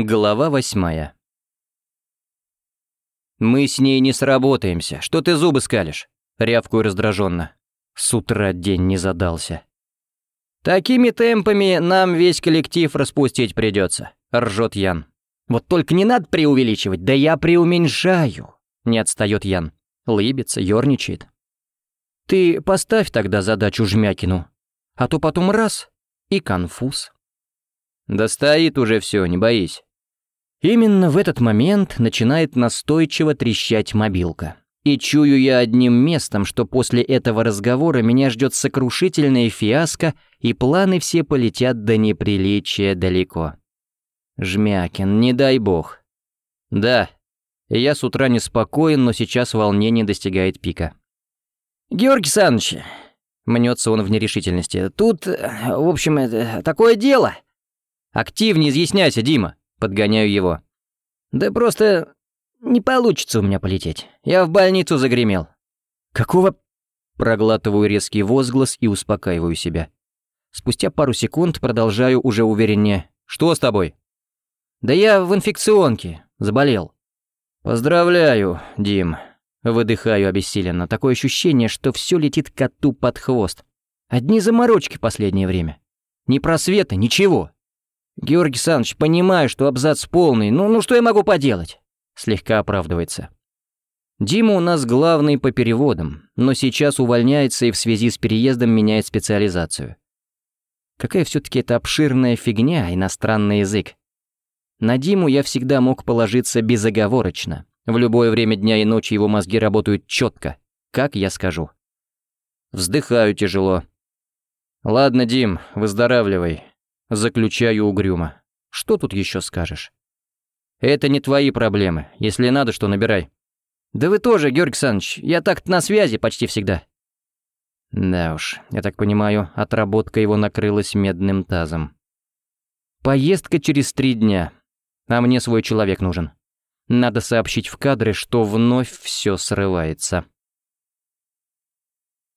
Глава восьмая. «Мы с ней не сработаемся. Что ты зубы скалишь?» Рявкую раздраженно. С утра день не задался. «Такими темпами нам весь коллектив распустить придется», — ржет Ян. «Вот только не надо преувеличивать, да я преуменьшаю», — не отстает Ян. Лыбится, ерничает. «Ты поставь тогда задачу Жмякину, а то потом раз — и конфуз». «Да стоит уже все, не боись». Именно в этот момент начинает настойчиво трещать мобилка. И чую я одним местом, что после этого разговора меня ждет сокрушительная фиаско, и планы все полетят до неприличия далеко. Жмякин, не дай бог. Да, я с утра неспокоен, но сейчас волнение достигает пика. «Георгий Саныч», — мнется он в нерешительности, — «тут, в общем, это такое дело». «Активнее изъясняйся, Дима», — подгоняю его. «Да просто не получится у меня полететь. Я в больницу загремел». «Какого...» Проглатываю резкий возглас и успокаиваю себя. Спустя пару секунд продолжаю уже увереннее. «Что с тобой?» «Да я в инфекционке. Заболел». «Поздравляю, Дим». Выдыхаю обессиленно. Такое ощущение, что все летит коту под хвост. Одни заморочки последнее время. Ни просвета, ничего. Георгий Саныч, понимаю, что абзац полный. Ну, ну что я могу поделать? Слегка оправдывается. Дима у нас главный по переводам, но сейчас увольняется и в связи с переездом меняет специализацию. Какая все-таки это обширная фигня, иностранный язык. На Диму я всегда мог положиться безоговорочно. В любое время дня и ночи его мозги работают четко, как я скажу. Вздыхаю тяжело. «Ладно, Дим, выздоравливай», — заключаю угрюмо. «Что тут еще скажешь?» «Это не твои проблемы. Если надо, что набирай». «Да вы тоже, Георгий Александрович. Я так-то на связи почти всегда». Да уж, я так понимаю, отработка его накрылась медным тазом. Поездка через три дня, а мне свой человек нужен. Надо сообщить в кадры, что вновь все срывается.